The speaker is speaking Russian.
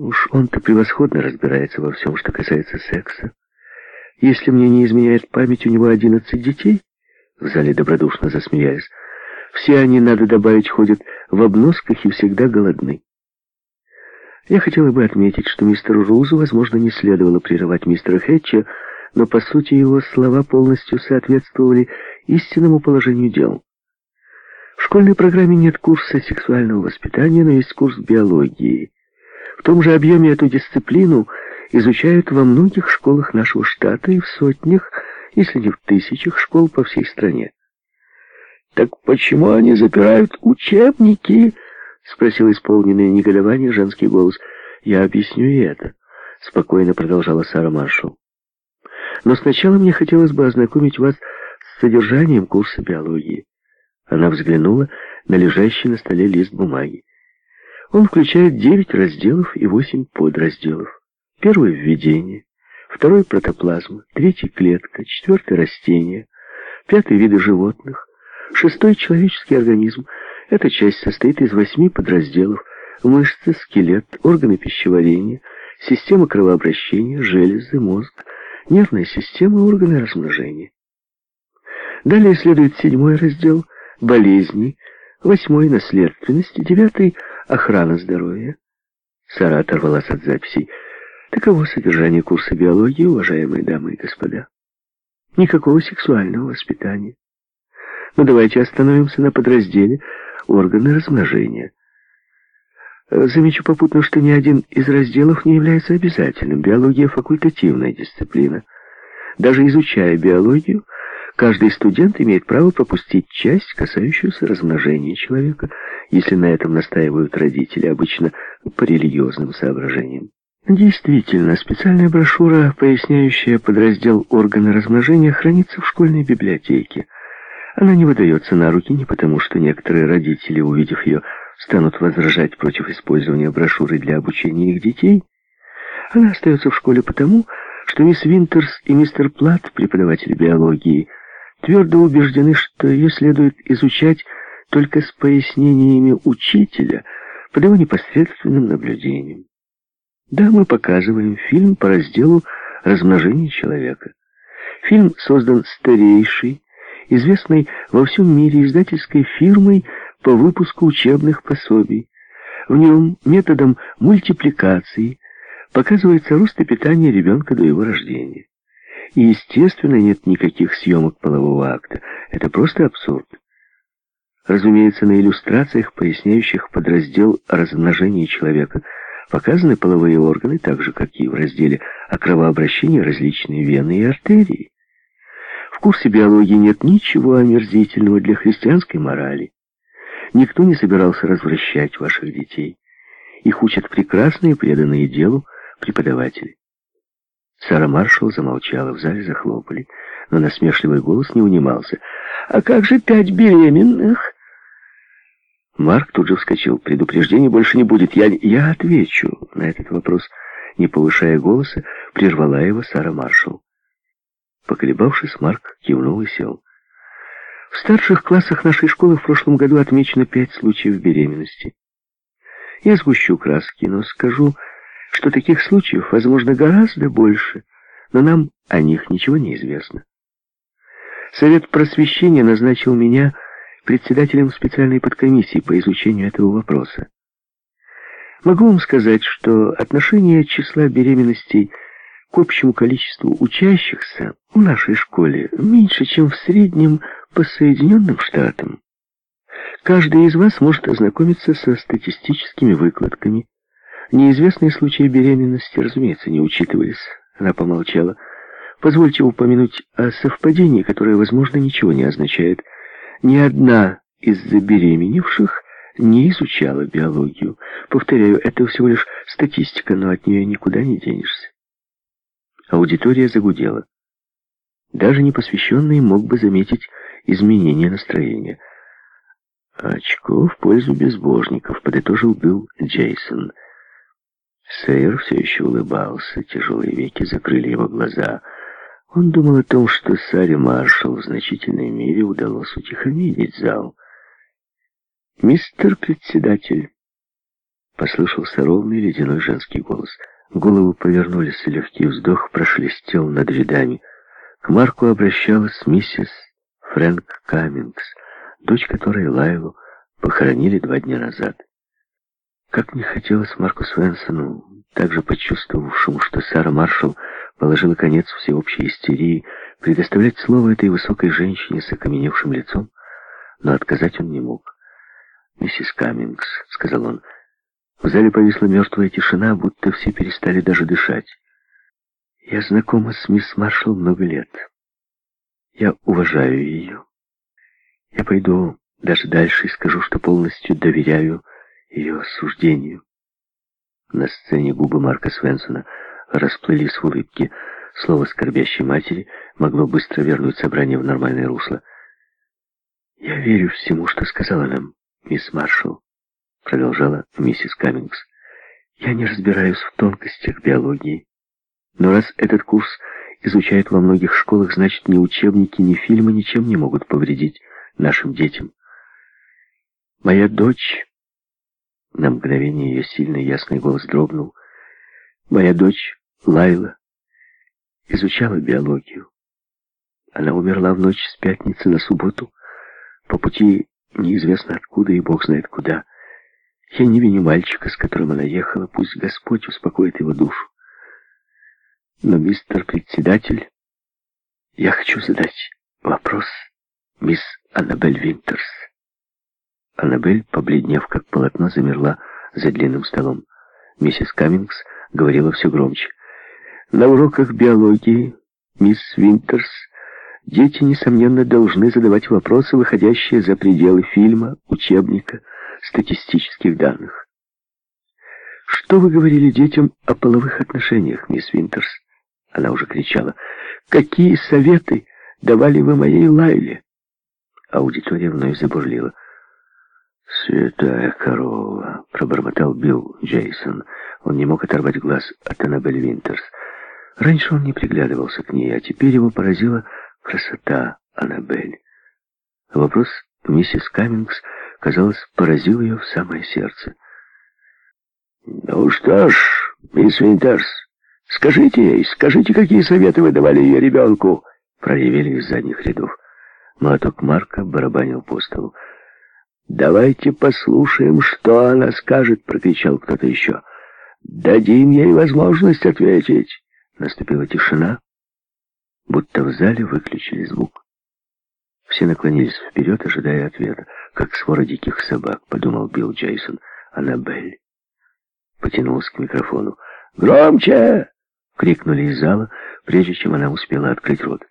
Уж он-то превосходно разбирается во всем, что касается секса. Если мне не изменяет память, у него одиннадцать детей, в зале добродушно засмеясь. Все они, надо добавить, ходят в обносках и всегда голодны. Я хотела бы отметить, что мистеру Рузу, возможно, не следовало прерывать мистера Хэтча, но, по сути, его слова полностью соответствовали истинному положению дел. В школьной программе нет курса сексуального воспитания, но есть курс биологии. В том же объеме эту дисциплину изучают во многих школах нашего штата и в сотнях, если не в тысячах школ по всей стране. «Так почему они запирают учебники?» — спросил исполненный негодование женский голос. «Я объясню и это», — спокойно продолжала Сара Маршалл. «Но сначала мне хотелось бы ознакомить вас с содержанием курса биологии». Она взглянула на лежащий на столе лист бумаги. Он включает девять разделов и восемь подразделов. Первый — введение, второй — протоплазма, третий — клетка, четвертый — растение, пятый — виды животных, шестой — человеческий организм. Эта часть состоит из восьми подразделов — мышцы, скелет, органы пищеварения, система кровообращения, железы, мозг, нервная система, органы размножения. Далее следует седьмой раздел — болезни, восьмой — наследственность, девятый — охрана здоровья. Сара оторвалась от записей. Таково содержание курса биологии, уважаемые дамы и господа. Никакого сексуального воспитания. Но давайте остановимся на подразделе органы размножения. Замечу попутно, что ни один из разделов не является обязательным. Биология — факультативная дисциплина. Даже изучая биологию, Каждый студент имеет право пропустить часть, касающуюся размножения человека, если на этом настаивают родители, обычно по религиозным соображениям. Действительно, специальная брошюра, поясняющая подраздел органы размножения, хранится в школьной библиотеке. Она не выдается на руки не потому, что некоторые родители, увидев ее, станут возражать против использования брошюры для обучения их детей. Она остается в школе потому, что мисс Винтерс и мистер Плат, преподаватели биологии, твердо убеждены, что ее следует изучать только с пояснениями учителя под его непосредственным наблюдением. Да, мы показываем фильм по разделу «Размножение человека». Фильм создан старейшей, известной во всем мире издательской фирмой по выпуску учебных пособий. В нем методом мультипликации показывается рост и питание ребенка до его рождения. И, естественно, нет никаких съемок полового акта. Это просто абсурд. Разумеется, на иллюстрациях, поясняющих подраздел о размножении человека, показаны половые органы, так же, как и в разделе о кровообращении различные вены и артерии. В курсе биологии нет ничего омерзительного для христианской морали. Никто не собирался развращать ваших детей. Их учат прекрасные, преданные делу преподаватели. Сара Маршалл замолчала, в зале захлопали, но насмешливый голос не унимался. «А как же пять беременных?» Марк тут же вскочил. «Предупреждений больше не будет. Я, я отвечу на этот вопрос». Не повышая голоса, прервала его Сара Маршалл. Поколебавшись, Марк кивнул и сел. В старших классах нашей школы в прошлом году отмечено пять случаев беременности. Я сгущу краски, но скажу что таких случаев, возможно, гораздо больше, но нам о них ничего не известно. Совет просвещения назначил меня председателем специальной подкомиссии по изучению этого вопроса. Могу вам сказать, что отношение числа беременностей к общему количеству учащихся в нашей школе меньше, чем в среднем по Соединенным Штатам. Каждый из вас может ознакомиться со статистическими выкладками, Неизвестные случаи беременности, разумеется, не учитывались. Она помолчала. Позвольте упомянуть о совпадении, которое, возможно, ничего не означает. Ни одна из забеременевших не изучала биологию. Повторяю, это всего лишь статистика, но от нее никуда не денешься. Аудитория загудела. Даже непосвященный мог бы заметить изменение настроения. «Очко в пользу безбожников», — подытожил был Джейсон. Сейр все еще улыбался, тяжелые веки закрыли его глаза. Он думал о том, что Саре Маршалл в значительной мере удалось утихомирить зал. «Мистер председатель, послышался ровный ледяной женский голос. Головы повернулись, и легкий вздох прошелестел над рядами. К Марку обращалась миссис Фрэнк Каммингс, дочь которой Лайлу похоронили два дня назад. Как не хотелось Марку Свенсону, также почувствовавшему, что Сара Маршалл положила конец всеобщей истерии, предоставлять слово этой высокой женщине с окаменевшим лицом, но отказать он не мог. «Миссис Каммингс», — сказал он, — в зале повисла мертвая тишина, будто все перестали даже дышать. «Я знакома с мисс Маршалл много лет. Я уважаю ее. Я пойду даже дальше и скажу, что полностью доверяю ее суждению. На сцене губы Марка Свенсона расплылись в улыбке. Слово скорбящей матери могло быстро вернуть собрание в нормальное русло. «Я верю всему, что сказала нам мисс Маршалл», — продолжала миссис Каммингс. «Я не разбираюсь в тонкостях биологии. Но раз этот курс изучают во многих школах, значит, ни учебники, ни фильмы ничем не могут повредить нашим детям. Моя дочь на мгновение ее сильный ясный голос дрогнул. Моя дочь Лайла изучала биологию. Она умерла в ночь с пятницы на субботу. По пути неизвестно откуда и бог знает куда. Я не виню мальчика, с которым она ехала. Пусть Господь успокоит его душу. Но, мистер председатель, я хочу задать вопрос мисс Аннабель Винтерс. Аннабель, побледнев как полотно, замерла за длинным столом. Миссис Каммингс говорила все громче. На уроках биологии, мисс Винтерс, дети, несомненно, должны задавать вопросы, выходящие за пределы фильма, учебника, статистических данных. «Что вы говорили детям о половых отношениях, мисс Винтерс?» Она уже кричала. «Какие советы давали вы моей Лайле?» Аудитория вновь забурлила. «Святая корова!» — пробормотал Билл Джейсон. Он не мог оторвать глаз от Аннабель Винтерс. Раньше он не приглядывался к ней, а теперь его поразила красота Аннабель. Вопрос миссис Каммингс, казалось, поразил ее в самое сердце. «Ну что ж, мисс Винтерс, скажите ей, скажите, какие советы вы давали ее ребенку?» Проявили из задних рядов. Молоток Марка барабанил по столу. «Давайте послушаем, что она скажет», — прокричал кто-то еще. «Дадим ей возможность ответить». Наступила тишина, будто в зале выключили звук. Все наклонились вперед, ожидая ответа, как свора диких собак, подумал Билл Джейсон. Аннабель потянулась к микрофону. «Громче!» — крикнули из зала, прежде чем она успела открыть рот.